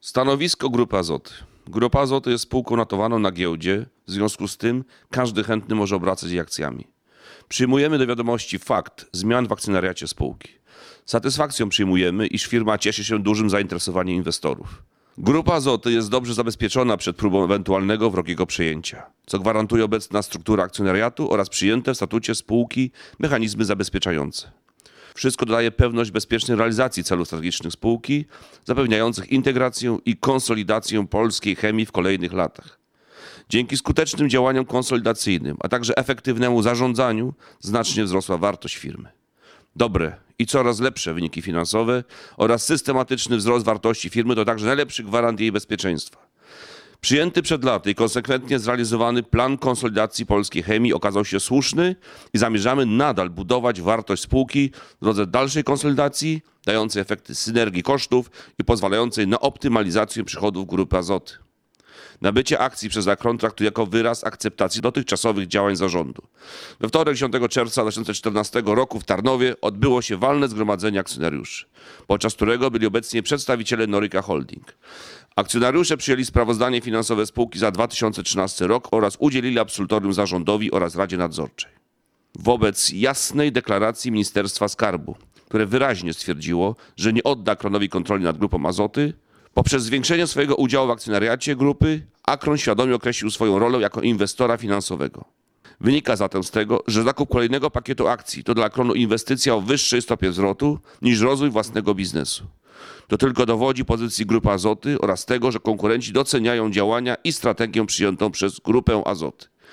Stanowisko Grupy Azoty. Grupa Azoty jest spółką notowaną na giełdzie, w związku z tym każdy chętny może obracać jej akcjami. Przyjmujemy do wiadomości fakt zmian w akcjonariacie spółki. Satysfakcją przyjmujemy, iż firma cieszy się dużym zainteresowaniem inwestorów. Grupa Azoty jest dobrze zabezpieczona przed próbą ewentualnego wrogiego przejęcia, co gwarantuje obecna struktura akcjonariatu oraz przyjęte w statucie spółki mechanizmy zabezpieczające. Wszystko dodaje pewność bezpiecznej realizacji celów strategicznych spółki, zapewniających integrację i konsolidację polskiej chemii w kolejnych latach. Dzięki skutecznym działaniom konsolidacyjnym, a także efektywnemu zarządzaniu, znacznie wzrosła wartość firmy. Dobre i coraz lepsze wyniki finansowe oraz systematyczny wzrost wartości firmy to także najlepszy gwarant jej bezpieczeństwa. Przyjęty przed laty i konsekwentnie zrealizowany plan konsolidacji polskiej chemii okazał się słuszny i zamierzamy nadal budować wartość spółki w drodze dalszej konsolidacji, dającej efekty synergii kosztów i pozwalającej na optymalizację przychodów grupy azoty. Nabycie akcji przez Akron traktuje jako wyraz akceptacji dotychczasowych działań zarządu. We wtorek 10 czerwca 2014 roku w Tarnowie odbyło się walne zgromadzenie akcjonariuszy, podczas którego byli obecni przedstawiciele Noryka Holding. Akcjonariusze przyjęli sprawozdanie finansowe spółki za 2013 rok oraz udzielili absolutorium zarządowi oraz Radzie Nadzorczej. Wobec jasnej deklaracji Ministerstwa Skarbu, które wyraźnie stwierdziło, że nie odda Akronowi kontroli nad grupą Azoty, poprzez zwiększenie swojego udziału w akcjonariacie grupy, Akron świadomie określił swoją rolę jako inwestora finansowego. Wynika zatem z tego, że zakup kolejnego pakietu akcji to dla Akronu inwestycja o wyższej stopie zwrotu niż rozwój własnego biznesu. To tylko dowodzi pozycji Grupy Azoty oraz tego, że konkurenci doceniają działania i strategię przyjętą przez Grupę Azoty.